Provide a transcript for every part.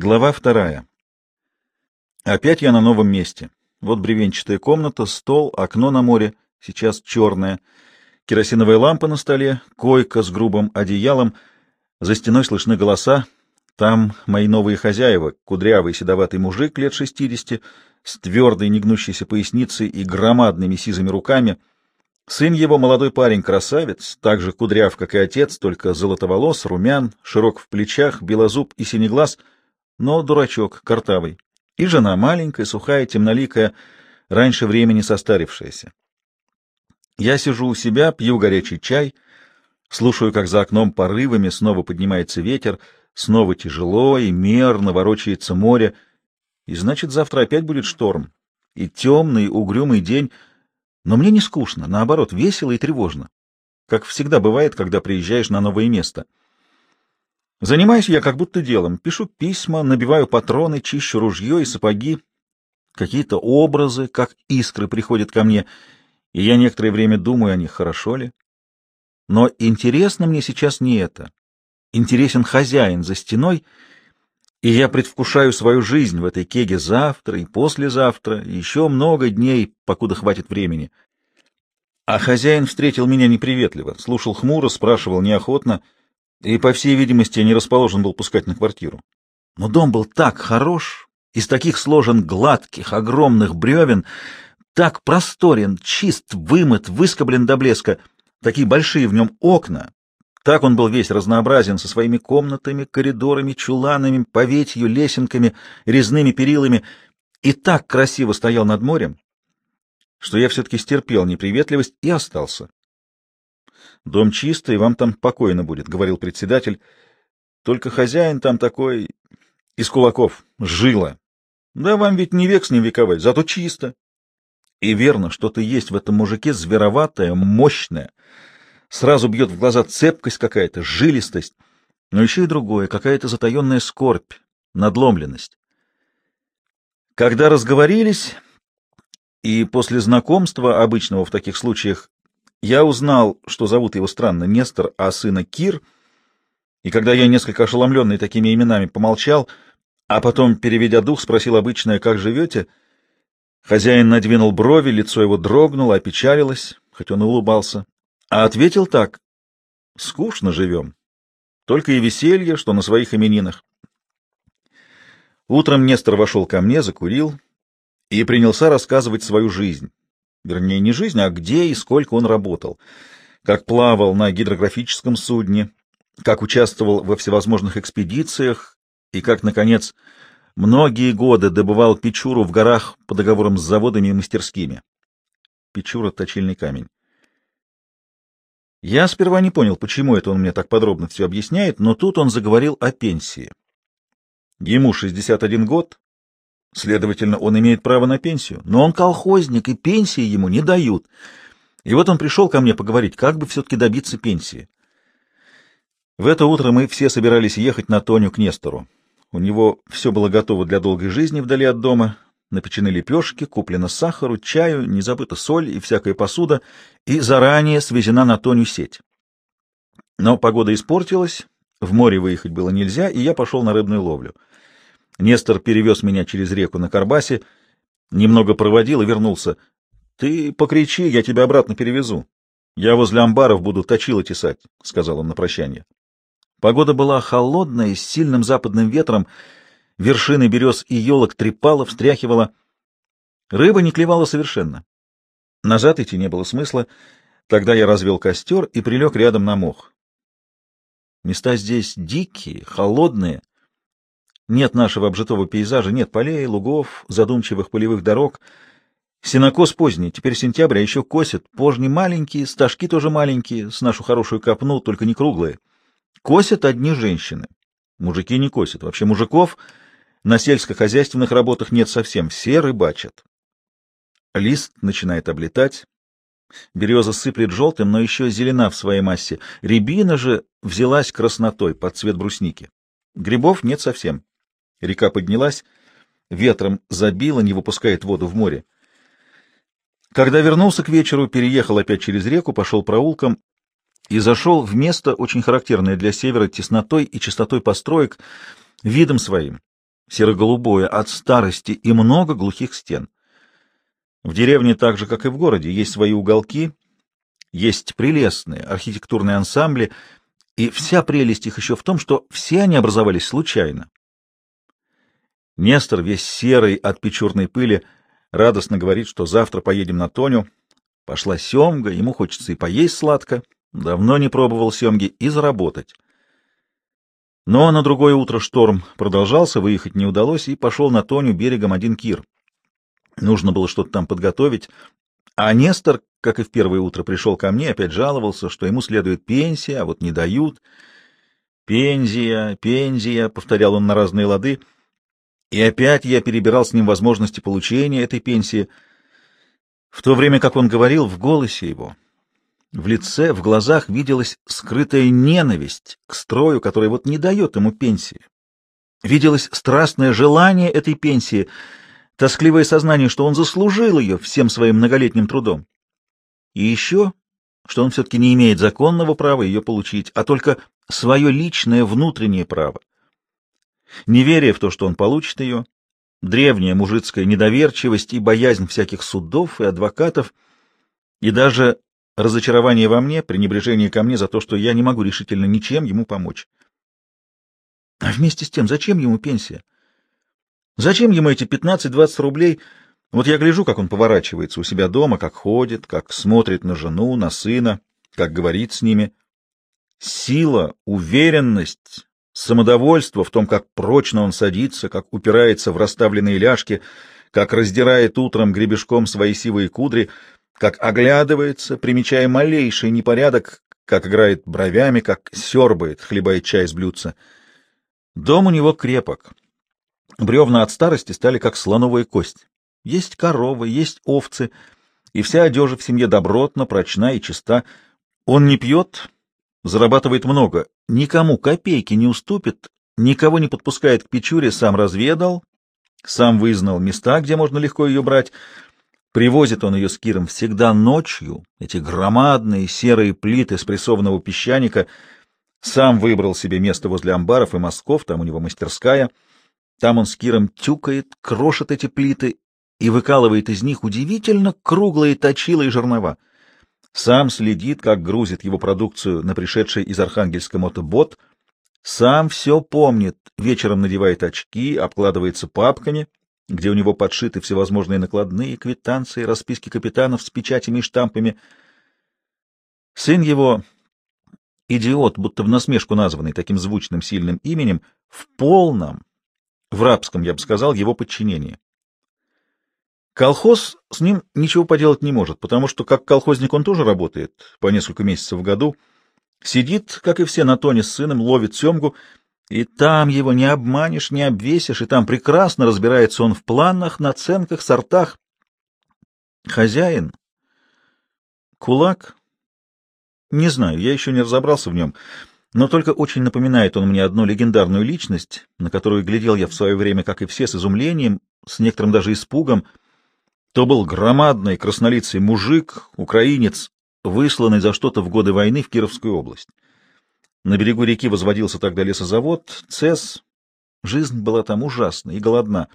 Глава вторая. Опять я на новом месте. Вот бревенчатая комната, стол, окно на море, сейчас черное, керосиновая лампа на столе, койка с грубым одеялом, за стеной слышны голоса. Там мои новые хозяева, кудрявый седоватый мужик лет шестидесяти, с твердой негнущейся поясницей и громадными сизыми руками. Сын его, молодой парень, красавец, так же кудряв, как и отец, только золотоволос, румян, широк в плечах, белозуб и синеглаз, но дурачок, картавый. И жена маленькая, сухая, темноликая, раньше времени состарившаяся. Я сижу у себя, пью горячий чай, слушаю, как за окном порывами снова поднимается ветер, снова тяжело и мерно ворочается море, и значит, завтра опять будет шторм, и темный, угрюмый день, но мне не скучно, наоборот, весело и тревожно, как всегда бывает, когда приезжаешь на новое место — Занимаюсь я как будто делом. Пишу письма, набиваю патроны, чищу ружье и сапоги. Какие-то образы, как искры, приходят ко мне, и я некоторое время думаю о них, хорошо ли. Но интересно мне сейчас не это. Интересен хозяин за стеной, и я предвкушаю свою жизнь в этой кеге завтра и послезавтра, еще много дней, покуда хватит времени. А хозяин встретил меня неприветливо, слушал хмуро, спрашивал неохотно — и, по всей видимости, не расположен был пускать на квартиру. Но дом был так хорош, из таких сложен гладких, огромных бревен, так просторен, чист, вымыт, выскоблен до блеска, такие большие в нем окна, так он был весь разнообразен со своими комнатами, коридорами, чуланами, поветью, лесенками, резными перилами, и так красиво стоял над морем, что я все-таки стерпел неприветливость и остался. Дом чистый, вам там покойно будет, — говорил председатель. Только хозяин там такой из кулаков, жила. Да вам ведь не век с ним вековать, зато чисто. И верно, что-то есть в этом мужике звероватое, мощное. Сразу бьет в глаза цепкость какая-то, жилистость, но еще и другое, какая-то затаенная скорбь, надломленность. Когда разговорились, и после знакомства, обычного в таких случаях, я узнал, что зовут его странно Нестор, а сына Кир, и когда я, несколько ошеломленный такими именами, помолчал, а потом, переведя дух, спросил обычное «Как живете?», хозяин надвинул брови, лицо его дрогнуло, опечалилось, хоть он и улыбался, а ответил так «Скучно живем, только и веселье, что на своих именинах». Утром Нестор вошел ко мне, закурил и принялся рассказывать свою жизнь вернее, не жизнь, а где и сколько он работал, как плавал на гидрографическом судне, как участвовал во всевозможных экспедициях и как, наконец, многие годы добывал печуру в горах по договорам с заводами и мастерскими. Печура — точильный камень. Я сперва не понял, почему это он мне так подробно все объясняет, но тут он заговорил о пенсии. Ему 61 год, Следовательно, он имеет право на пенсию. Но он колхозник, и пенсии ему не дают. И вот он пришел ко мне поговорить, как бы все-таки добиться пенсии. В это утро мы все собирались ехать на Тоню к Нестору. У него все было готово для долгой жизни вдали от дома. Напечены лепешки, куплено сахару, чаю, не забыта соль и всякая посуда, и заранее свезена на Тоню сеть. Но погода испортилась, в море выехать было нельзя, и я пошел на рыбную ловлю. Нестор перевез меня через реку на Карбасе, немного проводил и вернулся. — Ты покричи, я тебя обратно перевезу. Я возле амбаров буду точило тесать, — сказал он на прощание. Погода была холодная, с сильным западным ветром, вершины берез и елок трепало, встряхивало. Рыба не клевала совершенно. Назад идти не было смысла. Тогда я развел костер и прилег рядом на мох. Места здесь дикие, холодные, нет нашего обжитого пейзажа, нет полей, лугов, задумчивых полевых дорог. Сенокос поздний, теперь сентябрь, а еще косят. Пожни маленькие, стажки тоже маленькие, с нашу хорошую копну, только не круглые. Косят одни женщины. Мужики не косят. Вообще мужиков на сельскохозяйственных работах нет совсем, все рыбачат. Лист начинает облетать. Береза сыплет желтым, но еще зелена в своей массе. Рябина же взялась краснотой под цвет брусники. Грибов нет совсем. Река поднялась, ветром забила, не выпускает воду в море. Когда вернулся к вечеру, переехал опять через реку, пошел проулком и зашел в место, очень характерное для севера теснотой и чистотой построек, видом своим. серо-голубое от старости и много глухих стен. В деревне, так же, как и в городе, есть свои уголки, есть прелестные архитектурные ансамбли, и вся прелесть их еще в том, что все они образовались случайно. Нестор, весь серый от печурной пыли, радостно говорит, что завтра поедем на Тоню. Пошла семга, ему хочется и поесть сладко, давно не пробовал семги, и заработать. Но на другое утро шторм продолжался, выехать не удалось, и пошел на Тоню берегом один кир. Нужно было что-то там подготовить, а Нестор, как и в первое утро, пришел ко мне, опять жаловался, что ему следует пенсия, а вот не дают. «Пензия, пензия», — повторял он на разные лады, — и опять я перебирал с ним возможности получения этой пенсии, в то время как он говорил в голосе его. В лице, в глазах виделась скрытая ненависть к строю, который вот не дает ему пенсии. Виделось страстное желание этой пенсии, тоскливое сознание, что он заслужил ее всем своим многолетним трудом. И еще, что он все-таки не имеет законного права ее получить, а только свое личное внутреннее право неверие в то, что он получит ее, древняя мужицкая недоверчивость и боязнь всяких судов и адвокатов, и даже разочарование во мне, пренебрежение ко мне за то, что я не могу решительно ничем ему помочь. А вместе с тем, зачем ему пенсия? Зачем ему эти 15-20 рублей? Вот я гляжу, как он поворачивается у себя дома, как ходит, как смотрит на жену, на сына, как говорит с ними. Сила, уверенность, самодовольство в том, как прочно он садится, как упирается в расставленные ляжки, как раздирает утром гребешком свои сивые кудри, как оглядывается, примечая малейший непорядок, как играет бровями, как сербает, хлебает чай из блюдца. Дом у него крепок. Бревна от старости стали как слоновая кость. Есть коровы, есть овцы, и вся одежа в семье добротна, прочна и чиста. Он не пьет, зарабатывает много, никому копейки не уступит, никого не подпускает к печуре, сам разведал, сам вызнал места, где можно легко ее брать. Привозит он ее с Киром всегда ночью, эти громадные серые плиты спрессованного песчаника. Сам выбрал себе место возле амбаров и мостков, там у него мастерская. Там он с Киром тюкает, крошит эти плиты и выкалывает из них удивительно круглые точила и жернова сам следит, как грузит его продукцию на пришедший из Архангельска мотобот, сам все помнит, вечером надевает очки, обкладывается папками, где у него подшиты всевозможные накладные, квитанции, расписки капитанов с печатями и штампами. Сын его, идиот, будто в насмешку названный таким звучным сильным именем, в полном, в рабском, я бы сказал, его подчинении. Колхоз с ним ничего поделать не может, потому что как колхозник он тоже работает по несколько месяцев в году, сидит, как и все, на тоне с сыном, ловит семгу, и там его не обманешь, не обвесишь, и там прекрасно разбирается он в планах, наценках, сортах. Хозяин? Кулак? Не знаю, я еще не разобрался в нем, но только очень напоминает он мне одну легендарную личность, на которую глядел я в свое время, как и все, с изумлением, с некоторым даже испугом — то был громадный краснолицый мужик, украинец, высланный за что-то в годы войны в Кировскую область. На берегу реки возводился тогда лесозавод, ЦЕС. Жизнь была там ужасна и голодна.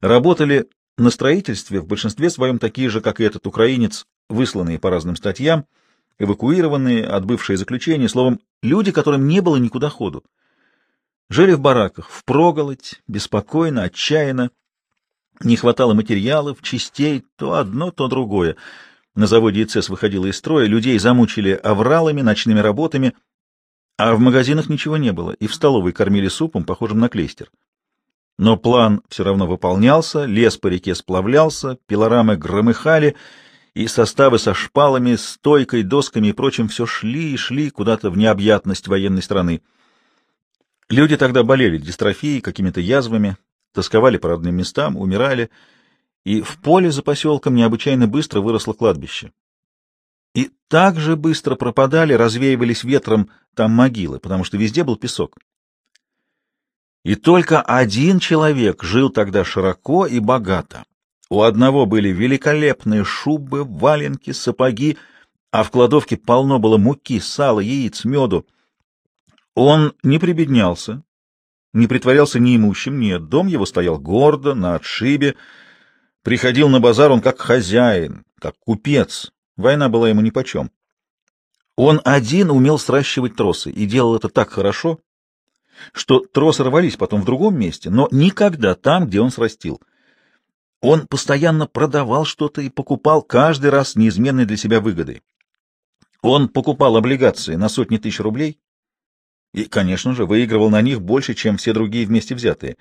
Работали на строительстве в большинстве своем такие же, как и этот украинец, высланные по разным статьям, эвакуированные, отбывшие заключение, словом, люди, которым не было никуда ходу. Жили в бараках, впроголодь, беспокойно, отчаянно, не хватало материалов, частей, то одно, то другое. На заводе ИЦЕС выходило из строя, людей замучили авралами, ночными работами, а в магазинах ничего не было, и в столовой кормили супом, похожим на клейстер. Но план все равно выполнялся, лес по реке сплавлялся, пилорамы громыхали, и составы со шпалами, стойкой, досками и прочим все шли и шли куда-то в необъятность военной страны. Люди тогда болели дистрофией, какими-то язвами, тосковали по родным местам, умирали, и в поле за поселком необычайно быстро выросло кладбище. И так же быстро пропадали, развеивались ветром там могилы, потому что везде был песок. И только один человек жил тогда широко и богато. У одного были великолепные шубы, валенки, сапоги, а в кладовке полно было муки, сала, яиц, меду. Он не прибеднялся, не притворялся неимущим, нет, дом его стоял гордо, на отшибе. Приходил на базар он как хозяин, как купец. Война была ему нипочем. Он один умел сращивать тросы и делал это так хорошо, что тросы рвались потом в другом месте, но никогда там, где он срастил. Он постоянно продавал что-то и покупал каждый раз неизменной для себя выгодой. Он покупал облигации на сотни тысяч рублей и, конечно же, выигрывал на них больше, чем все другие вместе взятые.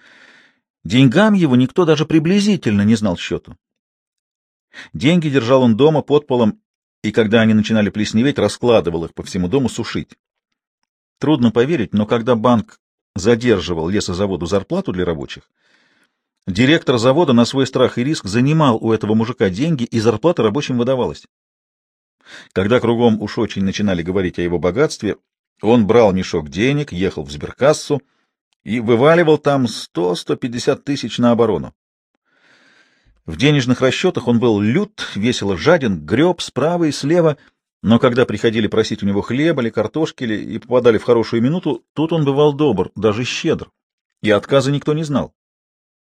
Деньгам его никто даже приблизительно не знал счету. Деньги держал он дома под полом, и когда они начинали плесневеть, раскладывал их по всему дому сушить. Трудно поверить, но когда банк задерживал лесозаводу зарплату для рабочих, директор завода на свой страх и риск занимал у этого мужика деньги, и зарплата рабочим выдавалась. Когда кругом уж очень начинали говорить о его богатстве, он брал мешок денег, ехал в сберкассу и вываливал там 100-150 тысяч на оборону. В денежных расчетах он был лют, весело жаден, греб справа и слева, но когда приходили просить у него хлеба или картошки или и попадали в хорошую минуту, тут он бывал добр, даже щедр, и отказа никто не знал.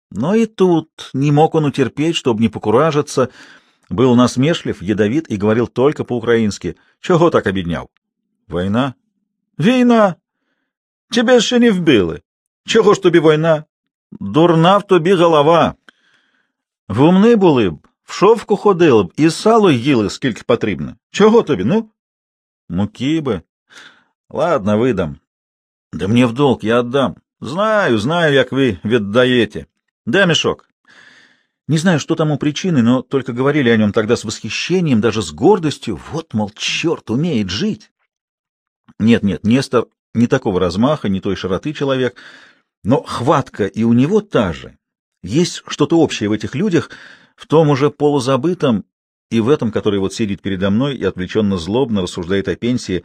Но и тут не мог он утерпеть, чтобы не покуражиться, был насмешлив, ядовит и говорил только по-украински. «Чого так обедняв?» «Война?» «Війна! Тебе ще не вбили. Чого ж тобі війна? Дурна в тобі голова. В умни були б, в шовку ходили б і сало їли, скільки потрібно. Чого тобі, ну? Муки би. Ладно, видам. Да мне в долг, я отдам. Знаю, знаю, як ви віддаєте. Де мешок? Не знаю, что тому причиной, но только говорили о нем тогда с восхищением, даже с гордостью. Вот, мол, черт, умеет жить. Нет-нет, Нестор не такого размаха, не той широты человек, но хватка и у него та же. Есть что-то общее в этих людях, в том уже полузабытом и в этом, который вот сидит передо мной и отвлеченно злобно рассуждает о пенсии.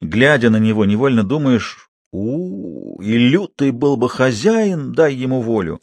Глядя на него, невольно думаешь, у, -у, -у и лютый был бы хозяин, дай ему волю.